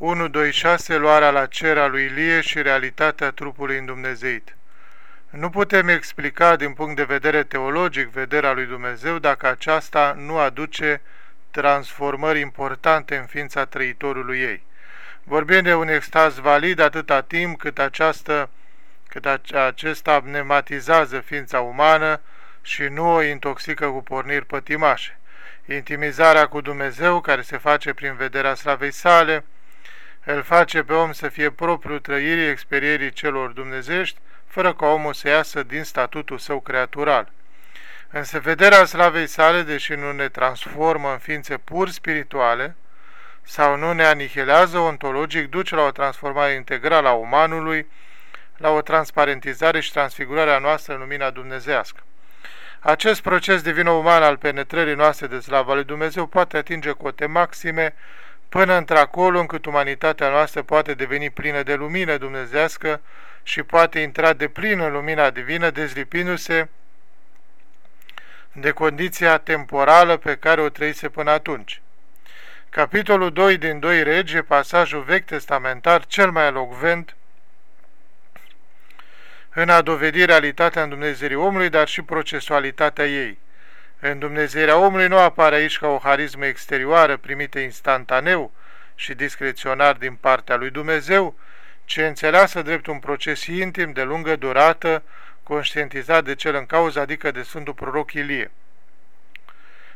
1.2.6 Luarea la cer a lui Ilie și realitatea trupului îndumnezeit Nu putem explica din punct de vedere teologic vederea lui Dumnezeu dacă aceasta nu aduce transformări importante în ființa trăitorului ei. Vorbim de un extaz valid atâta timp cât, această, cât acesta pneumatizează ființa umană și nu o intoxică cu porniri pătimașe. Intimizarea cu Dumnezeu, care se face prin vederea slavei sale, îl face pe om să fie propriu trăirii experierii celor dumnezești, fără ca omul să iasă din statutul său creatural. Însă vederea slavei sale, deși nu ne transformă în ființe pur spirituale, sau nu ne anihilează ontologic, duce la o transformare integrală a umanului, la o transparentizare și transfigurare a noastră în lumina dumnezească. Acest proces divino-uman al penetrării noastre de slavă lui Dumnezeu poate atinge cote maxime până într-acolo încât umanitatea noastră poate deveni plină de lumină dumnezească și poate intra de plin în lumina divină, dezlipindu-se de condiția temporală pe care o trăise până atunci. Capitolul 2 din 2 regi e pasajul vechi testamentar cel mai elocvent în a dovedi realitatea în Dumnezeirii omului, dar și procesualitatea ei. În Dumnezeirea omului nu apare aici ca o harismă exterioară primită instantaneu și discreționar din partea lui Dumnezeu, ci înțeleasă drept un proces intim de lungă durată, conștientizat de cel în cauză, adică de Sfântul Proroc Ilie.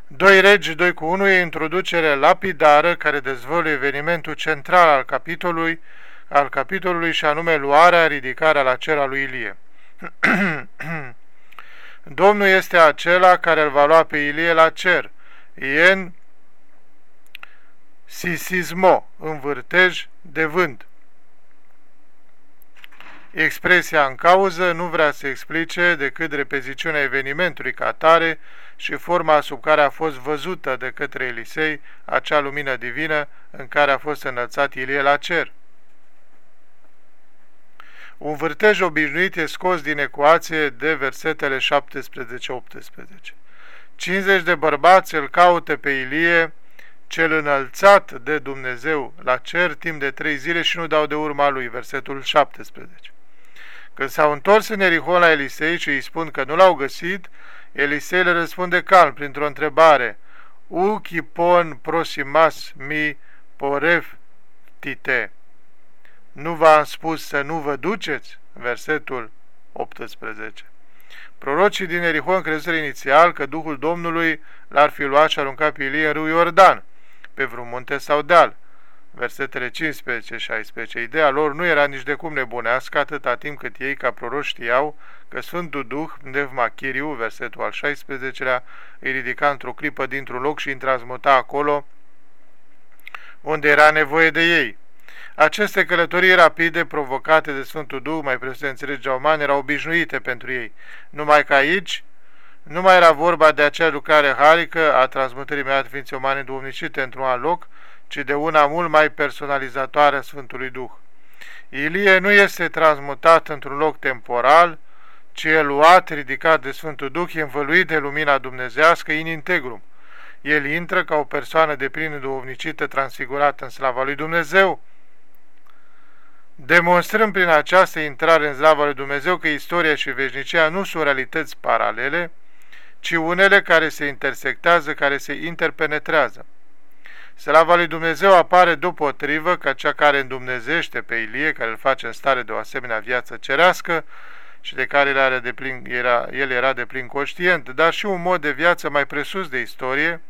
Doi regi, doi cu unu e introducere lapidară care dezvăluie evenimentul central al capitolului, al capitolului și anume luarea, ridicarea la cer a lui Ilie. Domnul este acela care îl va lua pe Ilie la cer. Ien sisismo, în vârtej de vânt. Expresia în cauză nu vrea să explice decât repeziciunea evenimentului ca tare și forma sub care a fost văzută de către Elisei acea lumină divină în care a fost înălțat Ilie la cer. Un vârtej obișnuit e scos din ecuație de versetele 17-18. 50 de bărbați îl caută pe Ilie, cel înălțat de Dumnezeu la cer timp de trei zile și nu dau de urma lui, versetul 17. Când s-au întors în Erihon la Elisei și îi spun că nu l-au găsit, Elisei le răspunde calm printr-o întrebare, Uchipon prosimas mi porev tite. Nu v-am spus să nu vă duceți? Versetul 18. Prorocii din Erihon crezură inițial că Duhul Domnului l-ar fi luat și aruncat pe Ilie în râul Iordan, pe vreun munte sau deal. Versetele 15-16. Ideea lor nu era nici de cum nebunească atâta timp cât ei, ca proroci, știau că Sfântul Duh, Machiriu, versetul al 16-lea, îi ridica într-o clipă dintr-un loc și îi transmuta acolo unde era nevoie de ei. Aceste călătorii rapide provocate de Sfântul Duh, mai presus de înțelegerea umană, erau obișnuite pentru ei. Numai că aici nu mai era vorba de acea lucrare harică a transmutării imediat ființe umane duomnicite într-un alt loc, ci de una mult mai personalizatoare a Sfântului Duh. Ilie nu este transmutat într-un loc temporal, ci e luat, ridicat de Sfântul Duh, e învăluit de lumina dumnezească in integrum. El intră ca o persoană de plină duhovnicită transfigurată în slava lui Dumnezeu, demonstrând prin această intrare în slava lui Dumnezeu că istoria și veșnicia nu sunt realități paralele, ci unele care se intersectează, care se interpenetrează. Slava lui Dumnezeu apare deopotrivă ca cea care îndumnezește pe Ilie, care îl face în stare de o asemenea viață cerească și de care el, are de plin, era, el era de plin conștient, dar și un mod de viață mai presus de istorie,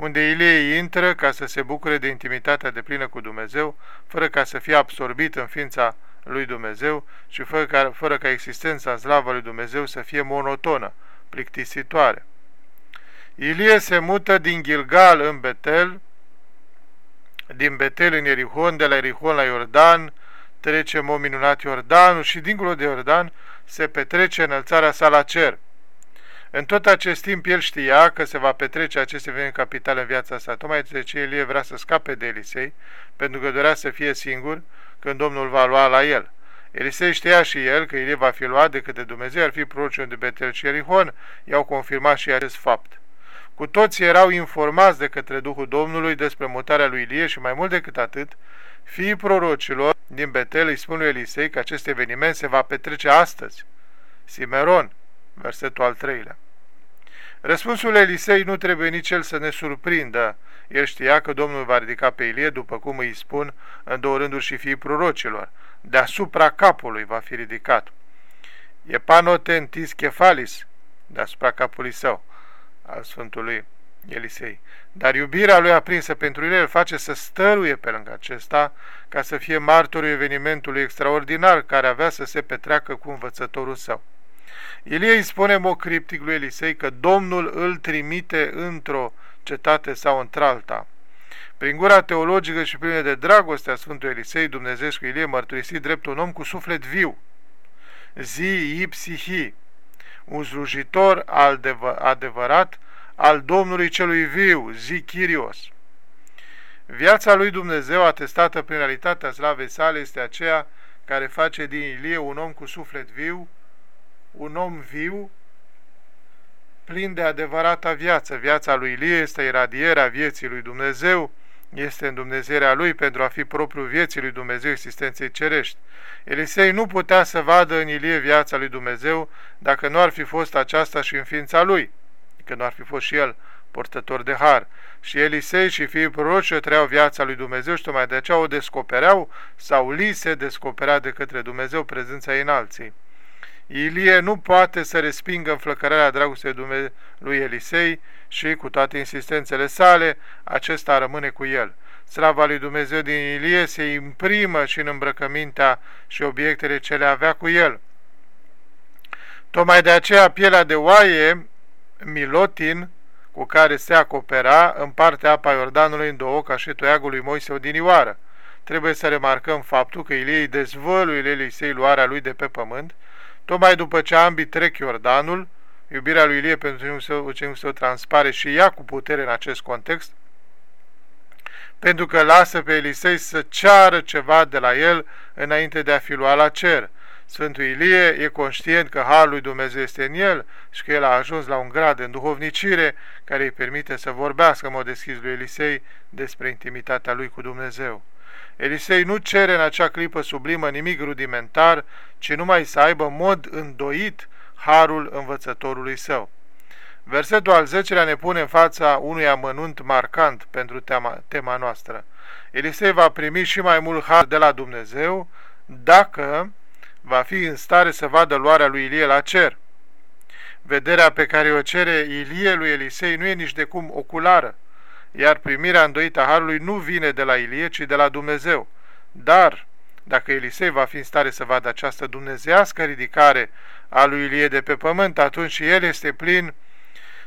unde Ilie intră ca să se bucure de intimitatea de plină cu Dumnezeu, fără ca să fie absorbit în ființa lui Dumnezeu și fără ca, fără ca existența în slavă lui Dumnezeu să fie monotonă, plictisitoare. Ilie se mută din Gilgal în Betel, din Betel în Erihon, de la Erihon la Iordan, trece mod minunat Iordanul și dincolo de Iordan se petrece înălțarea sa la cer. În tot acest timp el știa că se va petrece acest eveniment capital în viața sa. Tocmai de ce Elie vrea să scape de Elisei, pentru că dorea să fie singur când Domnul va lua la el. Elisei știa și el că Ilie va fi luat de către Dumnezeu, ar fi prorocul de Betel și Erihon, i-au confirmat și acest fapt. Cu toții erau informați de către Duhul Domnului despre mutarea lui Ilie și mai mult decât atât, fiii prorocilor din Betel îi spun lui Elisei că acest eveniment se va petrece astăzi. Simeron, versetul al treilea. Răspunsul Elisei nu trebuie nici el să ne surprindă. El știa că Domnul va ridica pe Ilie, după cum îi spun în două rânduri și fiii prorocilor. Deasupra capului va fi ridicat. E panotentis kefalis, deasupra capului său, al Sfântului Elisei. Dar iubirea lui aprinsă pentru el îl face să stăruie pe lângă acesta ca să fie martorul evenimentului extraordinar care avea să se petreacă cu învățătorul său. Ilie îi spune mocriptic lui Elisei că Domnul îl trimite într-o cetate sau într-alta. Prin gura teologică și plină de dragoste a Sfântului Elisei, Dumnezeu cu Ilie mărturisit drept un om cu suflet viu. Zi ipsihi, un slujitor adevărat al Domnului celui viu, zi Chirios. Viața lui Dumnezeu, atestată prin realitatea slavei sale, este aceea care face din Ilie un om cu suflet viu, un om viu, plin de adevărata viață. Viața lui Ilie este iradierea vieții lui Dumnezeu, este în Dumnezeirea lui pentru a fi propriul vieții lui Dumnezeu existenței cerești. Elisei nu putea să vadă în Ilie viața lui Dumnezeu dacă nu ar fi fost aceasta și în ființa lui, că nu ar fi fost și el portător de har. Și Elisei și fiii proroci trăiau viața lui Dumnezeu și tocmai de aceea o descopereau sau li se descoperea de către Dumnezeu prezența înalții. Ilie nu poate să respingă înflăcărarea dragostei lui Elisei și, cu toate insistențele sale, acesta rămâne cu el. Slava lui Dumnezeu din Ilie se imprimă și în îmbrăcămintea și obiectele ce le avea cu el. Tocmai de aceea pielea de oaie, milotin, cu care se acopera, în partea apa Iordanului în două, ca și toiagul lui Moise odinioară. Trebuie să remarcăm faptul că Ilie îi dezvăluie Elisei luarea lui de pe pământ, Tocmai după ce ambii trec Iordanul, iubirea lui Ilie pentru ucenicul său, ucenicul său transpare și ea cu putere în acest context, pentru că lasă pe Elisei să ceară ceva de la el înainte de a fi luat la cer. Sfântul Ilie e conștient că Harul lui Dumnezeu este în el și că el a ajuns la un grad de înduhovnicire care îi permite să vorbească în mod deschis lui Elisei despre intimitatea lui cu Dumnezeu. Elisei nu cere în acea clipă sublimă nimic rudimentar, ci numai să aibă mod îndoit harul învățătorului său. Versetul al 10 ne pune în fața unui amănunt marcant pentru tema, tema noastră. Elisei va primi și mai mult har de la Dumnezeu dacă va fi în stare să vadă luarea lui Ilie la cer. Vederea pe care o cere Ilie lui Elisei nu e nici de cum oculară, iar primirea îndoită a Harului nu vine de la Ilie, ci de la Dumnezeu. Dar, dacă Elisei va fi în stare să vadă această dumnezească ridicare a lui Ilie de pe pământ, atunci și el este plin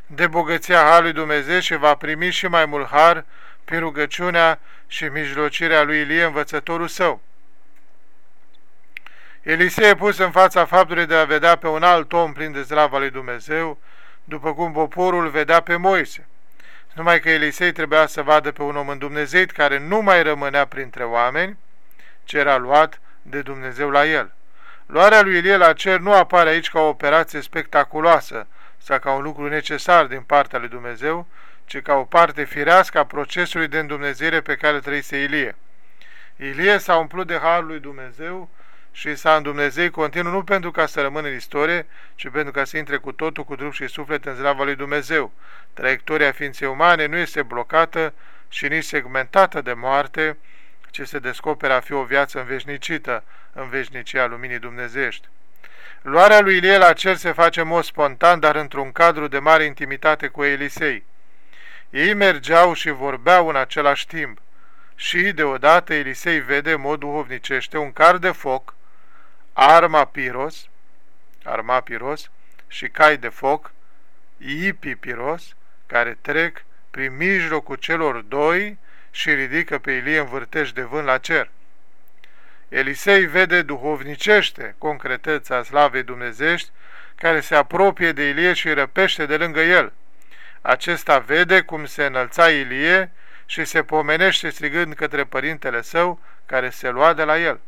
de bogăția Harului Dumnezeu și va primi și mai mult har prin rugăciunea și mijlocirea lui Ilie, învățătorul său. Elisei e pus în fața faptului de a vedea pe un alt om plin de zlava lui Dumnezeu, după cum poporul vedea pe Moise numai că Elisei trebuia să vadă pe un om îndumnezeit care nu mai rămânea printre oameni, ce era luat de Dumnezeu la el. Luarea lui Ilie la cer nu apare aici ca o operație spectaculoasă sau ca un lucru necesar din partea lui Dumnezeu, ci ca o parte firească a procesului de îndumnezeire pe care trăise Ilie. Ilie s-a umplut de harul lui Dumnezeu și s-a îndumnezei continuu nu pentru ca să rămână în istorie, ci pentru ca să intre cu totul cu trup și suflet în zlava lui Dumnezeu. Traiectoria ființei umane nu este blocată și nici segmentată de moarte, ci se descoperă a fi o viață înveșnicită în veșnicia luminii dumnezești. Luarea lui Ilie la cer se face în mod spontan, dar într-un cadru de mare intimitate cu Elisei. Ei mergeau și vorbeau în același timp și deodată Elisei vede în mod duhovnicește un car de foc arma piros, arma piros și cai de foc, ipi piros, care trec prin mijlocul celor doi și ridică pe Ilie în vârtej de vânt la cer. Elisei vede duhovnicește concreteța slavei dumnezești care se apropie de Ilie și răpește de lângă el. Acesta vede cum se înălța Ilie și se pomenește strigând către părintele său care se lua de la el.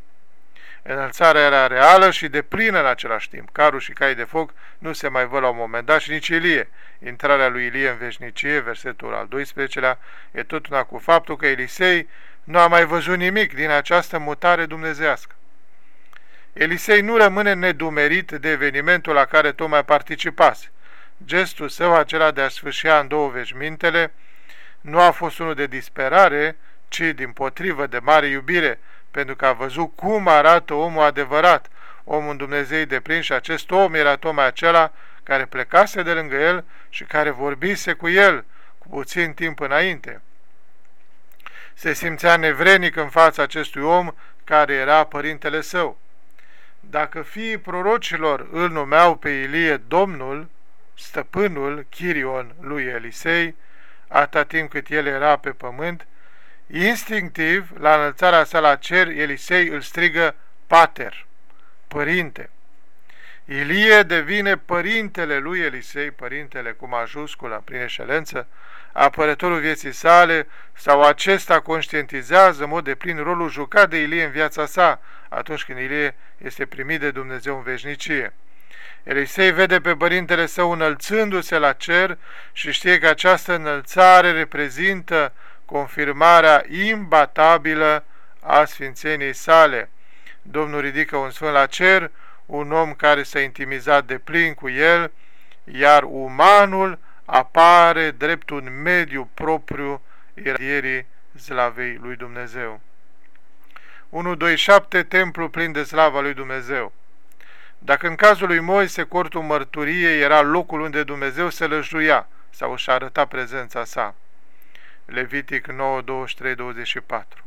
Înălțarea era reală și de plină în același timp. Carul și cai de foc nu se mai văd la un moment dat și nici Ilie. Intrarea lui Ilie în veșnicie, versetul al 12-lea, e tot una cu faptul că Elisei nu a mai văzut nimic din această mutare dumnezească. Elisei nu rămâne nedumerit de evenimentul la care tocmai participase. Gestul său, acela de a sfârșia în două veșmintele, nu a fost unul de disperare, ci din potrivă de mare iubire, pentru că a văzut cum arată omul adevărat, omul Dumnezei de plin și acest om era tocmai acela care plecase de lângă el și care vorbise cu el cu puțin timp înainte. Se simțea nevrenic în fața acestui om care era părintele său. Dacă fiii prorocilor îl numeau pe Ilie Domnul, stăpânul, Chirion lui Elisei, atâta timp cât el era pe pământ, instinctiv, la înălțarea sa la cer, Elisei îl strigă Pater, părinte. Ilie devine părintele lui Elisei, părintele cu majusculă, prin eșelență, apărătorul vieții sale, sau acesta conștientizează în mod de plin rolul jucat de Ilie în viața sa, atunci când Ilie este primit de Dumnezeu în veșnicie. Elisei vede pe părintele său înălțându-se la cer și știe că această înălțare reprezintă confirmarea imbatabilă a sfințeniei sale. Domnul ridică un sfânt la cer, un om care s-a intimizat de plin cu el, iar umanul apare drept un mediu propriu iradierii slavei lui Dumnezeu. 1.2.7 Templu plin de slava lui Dumnezeu Dacă în cazul lui Moise cortul mărturiei era locul unde Dumnezeu se lăjuia sau își arăta prezența sa, Levitic 9, 23, 24.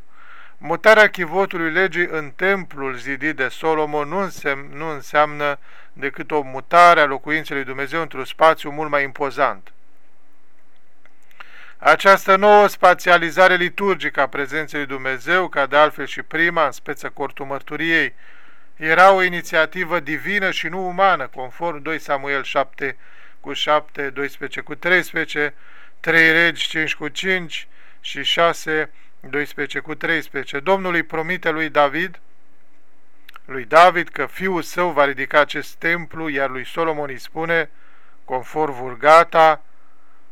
Mutarea chivotului legii în templul zidit de Solomon nu, însemn, nu înseamnă decât o mutare a locuinței lui Dumnezeu într-un spațiu mult mai impozant. Această nouă spațializare liturgică a prezenței lui Dumnezeu, ca de altfel și prima, în speță cortul mărturiei, era o inițiativă divină și nu umană, conform 2 Samuel 7 cu 7, 12 cu 13, 3 regi 5 cu 5 și 6, 12 cu 13. Domnul îi promite lui David, lui David că fiul său va ridica acest templu, iar lui Solomon îi spune, conform Vulgata,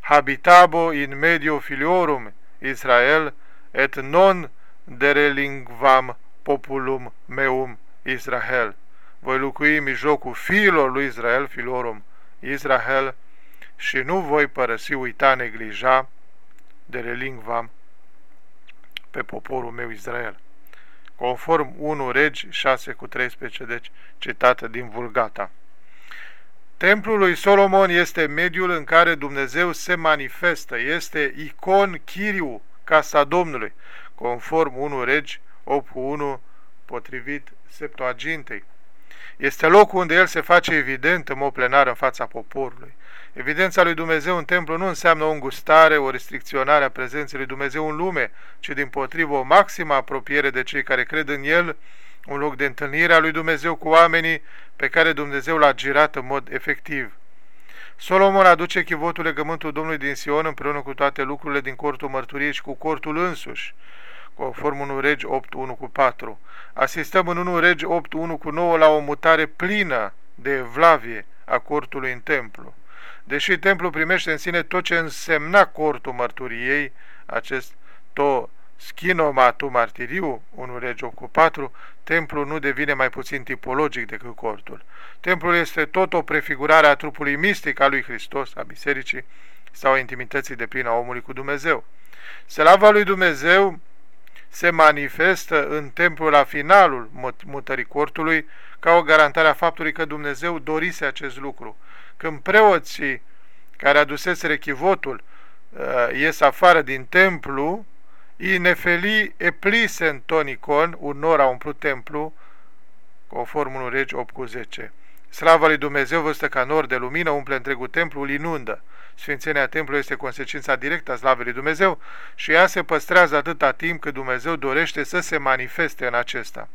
habitabo in medio filiorum Israel et non derelingvam populum meum Israel. Voi locui în mijlocul fiilor lui Israel, filiorum Israel, și nu voi părăsi, uita, neglija de relingvam pe poporul meu Israel. Conform 1 Regi 6 cu 13, deci citată din Vulgata. Templul lui Solomon este mediul în care Dumnezeu se manifestă, este icon Chiriu, casa Domnului, conform 1 Regi 8 cu 1, potrivit Septuagintei. Este locul unde el se face evident în mod plenar în fața poporului. Evidența lui Dumnezeu în templu nu înseamnă o îngustare, o restricționare a prezenței lui Dumnezeu în lume, ci din potrivă o maximă apropiere de cei care cred în El, un loc de întâlnire a lui Dumnezeu cu oamenii pe care Dumnezeu l-a girat în mod efectiv. Solomon aduce chivotul legământul Domnului din Sion împreună cu toate lucrurile din cortul mărturiei și cu cortul însuși, conform 1 Regi 8, 1 cu 4. Asistăm în 1 Regi 8, 1 cu 9 la o mutare plină de evlavie a cortului în templu. Deși templul primește în sine tot ce însemna cortul mărturiei, acest to schinomatu martiriu, 1 rege cu 4, templul nu devine mai puțin tipologic decât cortul. Templul este tot o prefigurare a trupului mistic al lui Hristos, a bisericii, sau a intimității de plină a omului cu Dumnezeu. Slava lui Dumnezeu se manifestă în templul la finalul mutării cortului ca o garantare a faptului că Dumnezeu dorise acest lucru. Când preoții care adusese chivotul uh, ies afară din templu, i nefeli eplisen tonicon, un nor a umplut templu, conform unul regi 8 cu 10. Slava lui Dumnezeu văzută ca nor de lumină umple întregul templu, îl inundă. Sfințenia templului este consecința directă a slavei lui Dumnezeu și ea se păstrează atâta timp cât Dumnezeu dorește să se manifeste în acesta.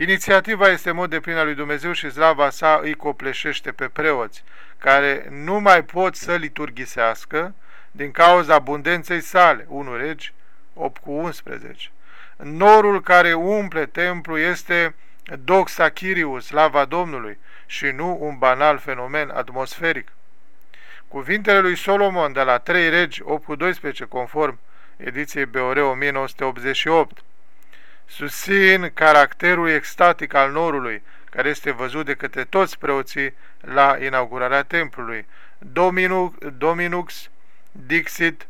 Inițiativa este mod de plin al lui Dumnezeu și slava sa îi copleșește pe preoți, care nu mai pot să liturghisească din cauza abundenței sale. 1 Regi 8 cu 11. Norul care umple templu este doxa Chirius, slava Domnului, și nu un banal fenomen atmosferic. Cuvintele lui Solomon de la 3 regi 8 cu 12, conform ediției BOR 1988, susțin caracterul extatic al norului, care este văzut de către toți preoții la inaugurarea templului. Dominux, Dominux Dixit,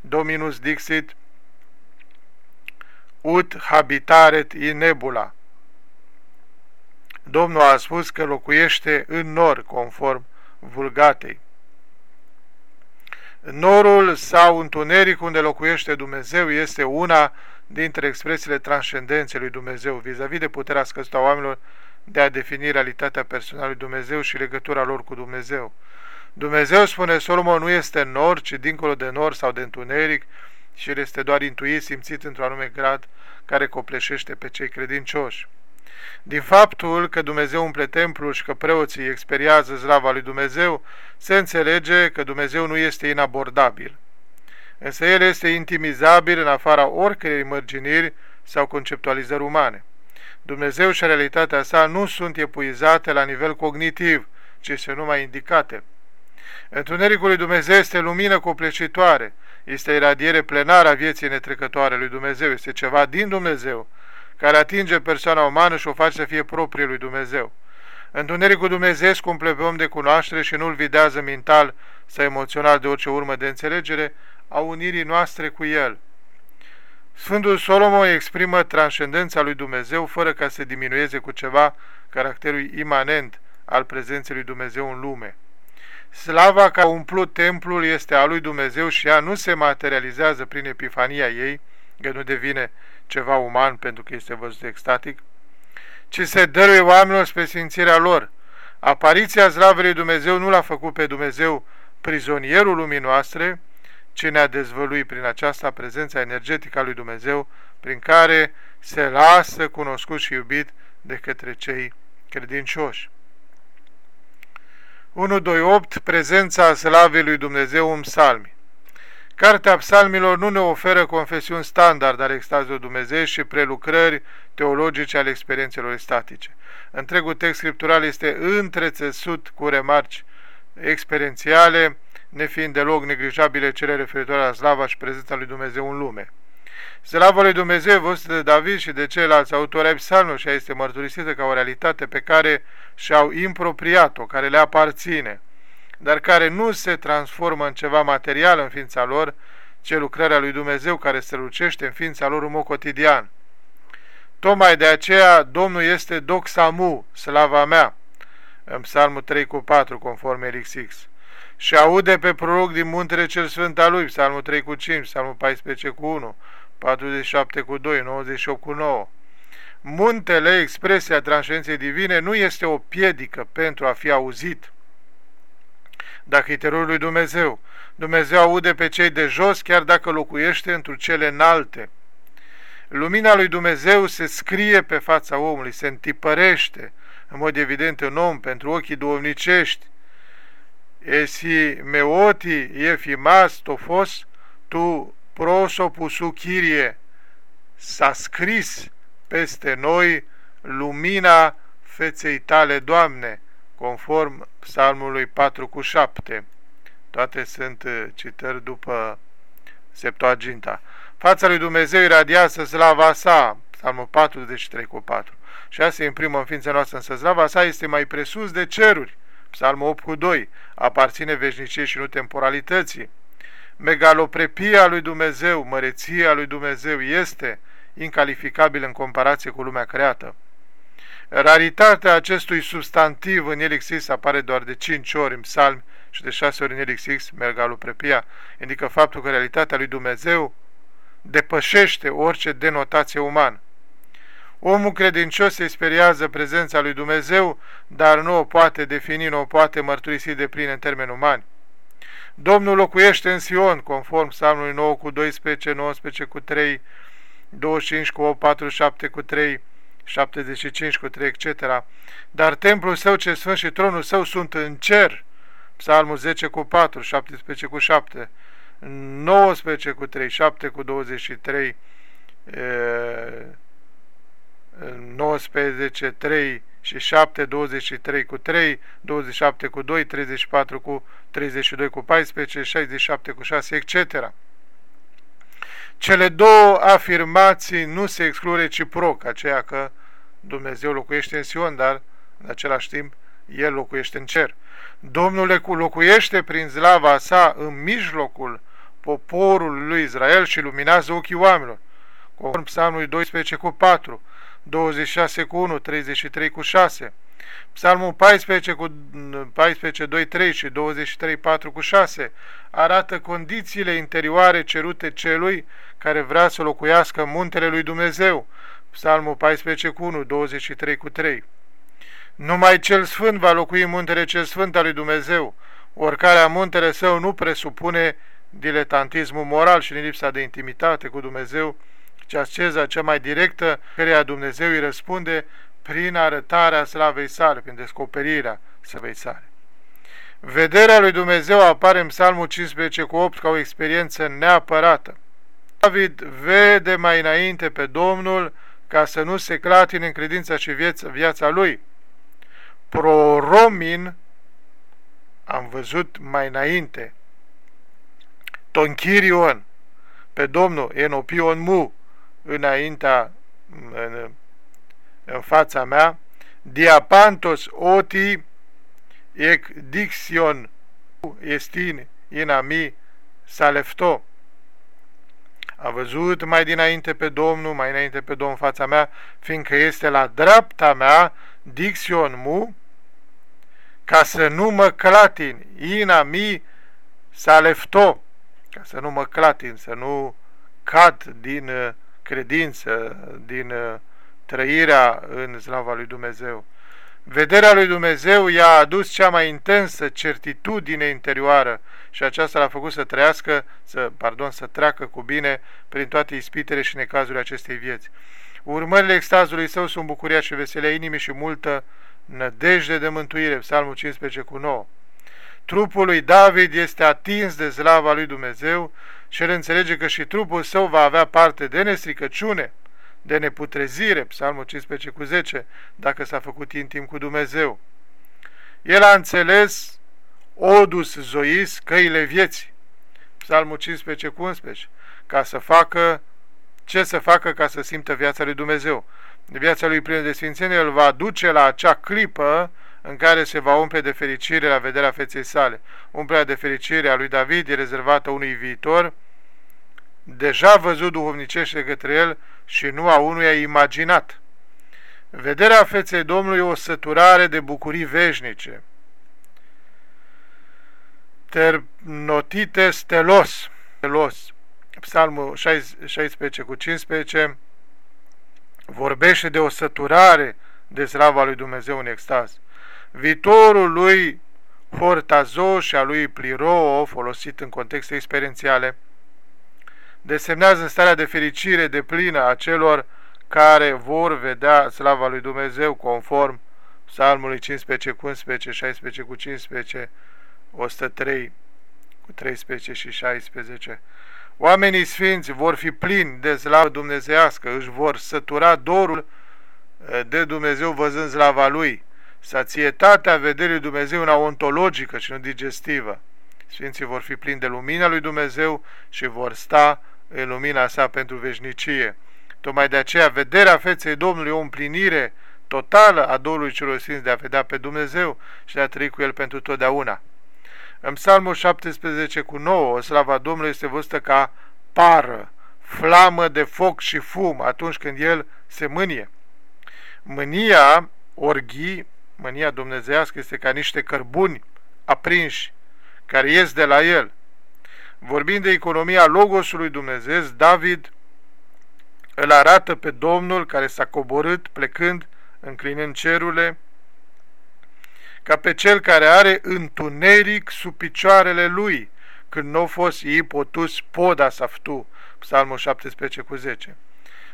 Dominus Dixit, ut habitaret in nebula. Domnul a spus că locuiește în nor, conform vulgatei. Norul sau întuneric unde locuiește Dumnezeu este una dintre expresiile transcendenței lui Dumnezeu vis-a-vis -vis de puterea scăzută a oamenilor de a defini realitatea personală lui Dumnezeu și legătura lor cu Dumnezeu. Dumnezeu, spune Solomon, nu este nor, ci dincolo de nor sau de întuneric și el este doar intuit, simțit într-un anume grad care copleșește pe cei credincioși. Din faptul că Dumnezeu umple templul și că preoții experiază zlava lui Dumnezeu, se înțelege că Dumnezeu nu este inabordabil. Însă El este intimizabil în afara oricărei mărginiri sau conceptualizări umane. Dumnezeu și realitatea sa nu sunt epuizate la nivel cognitiv, ci sunt numai indicate. Întunericul lui Dumnezeu este lumină coplecitoare, este iradiere plenară a vieții netrecătoare lui Dumnezeu, este ceva din Dumnezeu, care atinge persoana umană și o face să fie proprie lui Dumnezeu. Întunericul Dumnezeu cumple pe om de cunoaștere și nu-l videază mental sau emoțional de orice urmă de înțelegere a unirii noastre cu el. Sfântul Solomon exprimă transcendența lui Dumnezeu fără ca să diminueze cu ceva caracterul imanent al prezenței lui Dumnezeu în lume. Slava care a umplut templul este a lui Dumnezeu și ea nu se materializează prin epifania ei, că nu devine ceva uman pentru că este văzut extatic, ci se dăruie oamenilor spre sfințirea lor. Apariția slavei lui Dumnezeu nu l-a făcut pe Dumnezeu prizonierul lumii noastre, ci ne-a dezvăluit prin aceasta prezența energetică a lui Dumnezeu, prin care se lasă cunoscut și iubit de către cei credincioși. 1.2.8 Prezența slavei lui Dumnezeu în psalmi Cartea psalmilor nu ne oferă confesiuni standard ale extazului Dumnezeu și prelucrări teologice ale experiențelor statice. Întregul text scriptural este întrețesut cu remarci experiențiale, nefiind deloc neglijabile cele referitoare la slava și prezența lui Dumnezeu în lume. Slava lui Dumnezeu, văzută de David și de ceilalți autori ai psalmului și este mărturisită ca o realitate pe care și-au impropriat-o, care le aparține, dar care nu se transformă în ceva material în ființa lor, ce lucrarea lui Dumnezeu care se lucește în ființa lor în mod cotidian. Tocmai de aceea Domnul este doxamu, slava mea, în psalmul 3 cu 4, conform RXX și aude pe proroc din muntele cel sfânt al lui, psalmul 3 cu 5, psalmul 14 cu 1, 47 cu 2, 98 cu 9. Muntele, expresia transcendenței divine, nu este o piedică pentru a fi auzit. Dacă e terorul lui Dumnezeu, Dumnezeu aude pe cei de jos, chiar dacă locuiește într cele înalte. Lumina lui Dumnezeu se scrie pe fața omului, se întipărește, în mod evident, în om, pentru ochii duomnicești, esi meoti efimas tofos tu prosopusu Chirie. S-a scris peste noi lumina feței tale, Doamne, conform psalmului 4 cu 7. Toate sunt uh, citări după Septuaginta. Fața lui Dumnezeu iradiază slava sa, psalmul 43 cu 4. Și asta se imprimă în ființa noastră, însă slava sa este mai presus de ceruri. Psalmul 8 cu 2, aparține veșniciei și nu temporalității. Megaloprepia lui Dumnezeu, măreția lui Dumnezeu este incalificabil în comparație cu lumea creată. Raritatea acestui substantiv în elixis apare doar de 5 ori în psalmi și de 6 ori în elixis, megaloprepia, indică faptul că realitatea lui Dumnezeu depășește orice denotație umană. Omul credincios se speriază prezența lui Dumnezeu, dar nu o poate defini, nu o poate mărturisi de plin în termeni umani. Domnul locuiește în Sion, conform psalmului 9 cu 12, 19 cu 3, 25 cu 8, 47 cu 3, 75 cu 3, etc. Dar templul său ce sfânt și tronul său sunt în cer, psalmul 10 cu 4, 17 cu 7, 19 cu 3, 7 cu 23, e 19, 3 și 7, 23 cu 3, 27 cu 2, 34 cu 32 cu 14, 67 cu 6, etc. Cele două afirmații nu se exclu reciproc, aceea că Dumnezeu locuiește în Sion, dar în același timp El locuiește în cer. Domnul locuiește prin slava sa în mijlocul poporului lui Israel și luminează ochii oamenilor. Conform psalmului 12 cu 4, 26 cu 1, 33 cu 6. Psalmul 14 cu 14, 2, 3 și 23, 4 cu 6 arată condițiile interioare cerute celui care vrea să locuiască în muntele lui Dumnezeu. Psalmul 14 cu 1, 23 cu 3. Numai cel sfânt va locui în muntele cel sfânt al lui Dumnezeu. Oricare a muntele său nu presupune diletantismul moral și lipsa de intimitate cu Dumnezeu, ci asceza cea mai directă, căreia Dumnezeu îi răspunde prin arătarea slavei sale, prin descoperirea slavei sale. Vederea lui Dumnezeu apare în Psalmul 15 cu 8 ca o experiență neapărată. David vede mai înainte pe Domnul ca să nu se clatine în credința și viața, viața lui. Proromin am văzut mai înainte Tonchirion pe Domnul Enopion Mu înaintea în, în fața mea Diapantos oti ec diction estin inami salefto. A văzut mai dinainte pe Domnul, mai înainte pe Domnul în fața mea, fiindcă este la dreapta mea, diction mu, ca să nu mă clatin, ina mi salefto, ca să nu mă clatin, să nu cad din uh, credință, din uh, trăirea în slava lui Dumnezeu. Vederea lui Dumnezeu i-a adus cea mai intensă certitudine interioară și aceasta l-a făcut să trăiască, să, pardon, să treacă cu bine prin toate ispitele și necazurile acestei vieți. Urmările extazului său sunt bucuria și veselea inimii și multă nădejde de mântuire, Psalmul 15 cu 9. Trupul lui David este atins de slava lui Dumnezeu și el înțelege că și trupul său va avea parte de nestricăciune, de neputrezire, Psalmul 15 cu 10, dacă s-a făcut intim cu Dumnezeu. El a înțeles odus zois căile vieții, Psalmul 15 cu 11, ca să facă ce să facă ca să simtă viața lui Dumnezeu. Viața lui plină de sfințenie îl va duce la acea clipă în care se va umple de fericire la vederea feței sale. Umplerea de fericire a lui David e rezervată unui viitor, deja văzut duhovnicește către el și nu a unuia imaginat. Vederea feței Domnului e o săturare de bucurii veșnice. Ternotite stelos, stelos. Psalmul 16 cu 15 vorbește de o săturare de slava lui Dumnezeu în extaz. Viitorul lui Hortazo și a lui Pliro, folosit în contexte experiențiale, desemnează starea de fericire de plină a celor care vor vedea slava lui Dumnezeu conform Psalmului 15 cu 11, 16 cu 15, 103 cu 13 și 16. Oamenii sfinți vor fi plini de slavă dumnezească, își vor sătura dorul eh, de Dumnezeu văzând slava Lui, sațietatea vederii Dumnezeu una ontologică și nu digestivă. Sfinții vor fi plini de lumina lui Dumnezeu și vor sta în lumina sa pentru veșnicie. Tocmai de aceea, vederea feței Domnului e o împlinire totală a Domnului celor Sfinți de a vedea pe Dumnezeu și de a trăi cu El pentru totdeauna. În Psalmul 17 cu 9, slava Domnului este văzută ca pară, flamă de foc și fum atunci când El se mânie. Mânia, orghii, mânia dumnezeiască este ca niște cărbuni aprinși care ies de la El – Vorbind de economia Logosului Dumnezeu, David îl arată pe Domnul care s-a coborât plecând, înclinând cerurile, ca pe cel care are întuneric sub picioarele lui, când nu a fost ipotus poda saftu, Psalmul 17 cu 10.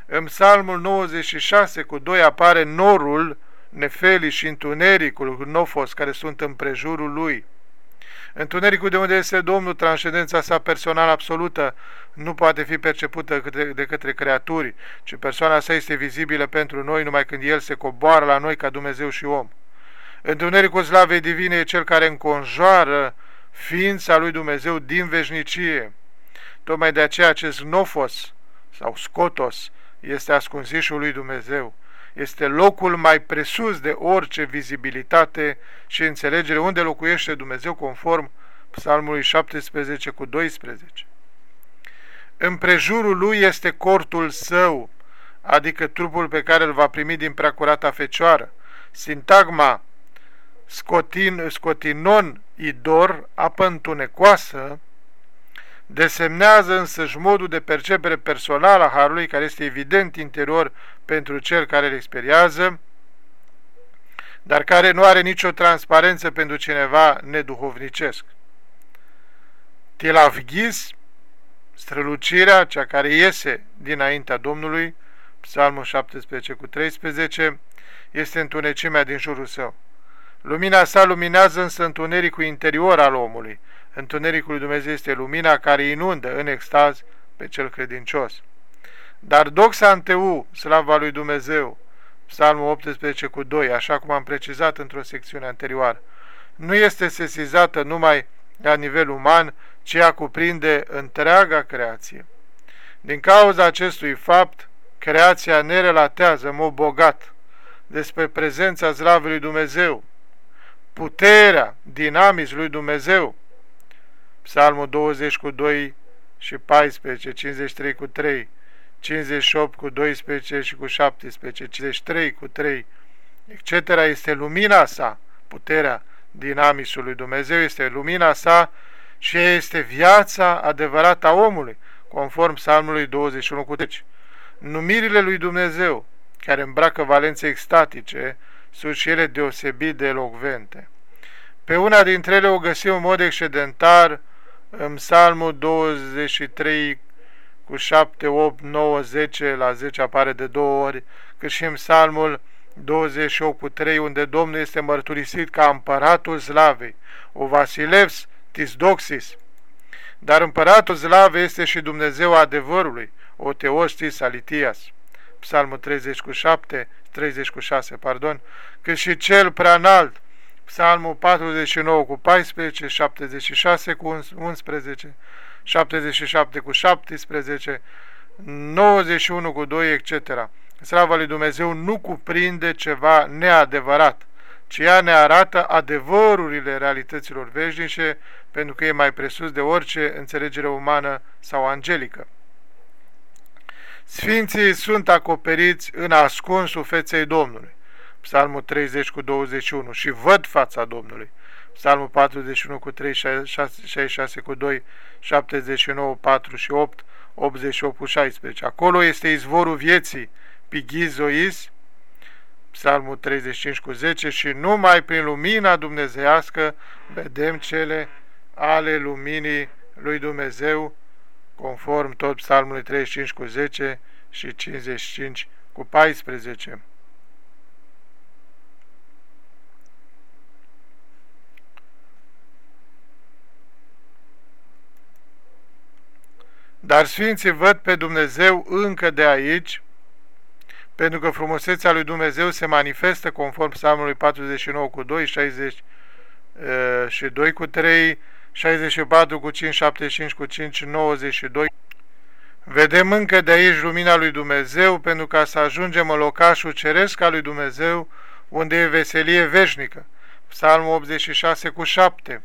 În Psalmul 96 cu 2 apare norul, nefelii și întunericul, nofos, care sunt în prejurul lui. Întunericul de unde este Domnul, transcendența sa personală absolută, nu poate fi percepută de către creaturi, ci persoana sa este vizibilă pentru noi numai când El se coboară la noi ca Dumnezeu și om. Întunericul slavei divine e cel care înconjoară ființa lui Dumnezeu din veșnicie. Tocmai de aceea acest nofos sau scotos este ascunzișul lui Dumnezeu. Este locul mai presus de orice vizibilitate și înțelegere unde locuiește Dumnezeu conform Psalmului 17 cu 12. Împrejurul lui este cortul său, adică trupul pe care îl va primi din preacurata fecioară. Sintagma scotin, scotinon idor, apă întunecoasă, desemnează însăși modul de percepere personală a Harului, care este evident interior pentru cel care îl experiază, dar care nu are nicio transparență pentru cineva neduhovnicesc. Tilavghis, strălucirea, cea care iese dinaintea Domnului, Psalmul 17 cu 13, este întunecimea din jurul său. Lumina sa luminează însă întunericul interior al omului. Întunericul lui Dumnezeu este lumina care inundă în extaz pe cel credincios. Dar doxa anteu, slava lui Dumnezeu, Psalmul 18 cu 2, așa cum am precizat într-o secțiune anterioară, nu este sesizată numai la nivel uman, ci ea cuprinde întreaga creație. Din cauza acestui fapt, creația ne relatează în mod bogat despre prezența zlavei lui Dumnezeu, puterea, dinamiz lui Dumnezeu. Psalmul 20 cu 2 și 14, 53 cu 3, 58 cu 12 și cu 17, 53 cu 3, etc. este lumina sa, puterea dinamisului lui Dumnezeu, este lumina sa și este viața adevărată a omului, conform psalmului 21 cu 10. Numirile lui Dumnezeu, care îmbracă valențe extatice, sunt și ele deosebit de elocvente. Pe una dintre ele o găsim în mod excedentar în psalmul 23 cu 7, 8, 9, 10, la 10 apare de două ori, cât și în psalmul 28 cu 3, unde Domnul este mărturisit ca împăratul Slavei, o Vasilevs Tisdoxis. Dar împăratul Slavei este și Dumnezeu adevărului, o Teostis Alitias. Psalmul 30 cu 7, 30 cu 6, pardon, cât și cel prea înalt, Psalmul 49 cu 14, 76 cu 11, 77 cu 17, 91 cu 2, etc. Slava lui Dumnezeu nu cuprinde ceva neadevărat, ci ea ne arată adevărurile realităților veșnice, pentru că e mai presus de orice înțelegere umană sau angelică. Sfinții sunt acoperiți în ascunsul feței Domnului. Psalmul 30 cu 21 și văd fața Domnului. Psalmul 41 cu 3, 66 cu 2, 79, 4 și 8, 88 cu 16. Acolo este izvorul vieții, pigizois, Psalmul 35 cu 10 și numai prin lumina dumnezeiască vedem cele ale luminii lui Dumnezeu, conform tot Psalmului 35 cu 10 și 55 cu 14. Dar Sfinții văd pe Dumnezeu încă de aici, pentru că frumusețea lui Dumnezeu se manifestă conform Psalmului 49 cu 2, 60 și 2 cu 3, 64 cu 5, 75 cu 5, 92. Vedem încă de aici lumina lui Dumnezeu pentru ca să ajungem în locașul ceresc al lui Dumnezeu, unde e veselie veșnică. Psalmul 86 cu 7.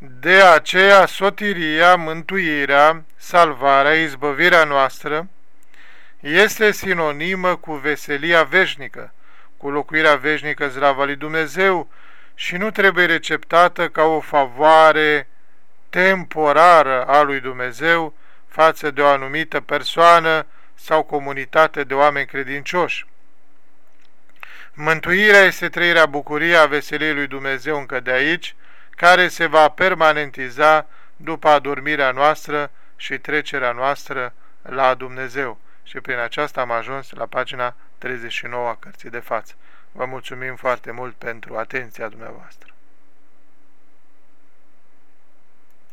De aceea sotiria, mântuirea, salvarea, izbăvirea noastră este sinonimă cu veselia veșnică, cu locuirea veșnică zlava lui Dumnezeu și nu trebuie receptată ca o favoare temporară a lui Dumnezeu față de o anumită persoană sau comunitate de oameni credincioși. Mântuirea este trăirea bucuriei a veseliei lui Dumnezeu încă de aici, care se va permanentiza după adormirea noastră și trecerea noastră la Dumnezeu. Și prin aceasta am ajuns la pagina 39 a cărții de față. Vă mulțumim foarte mult pentru atenția dumneavoastră.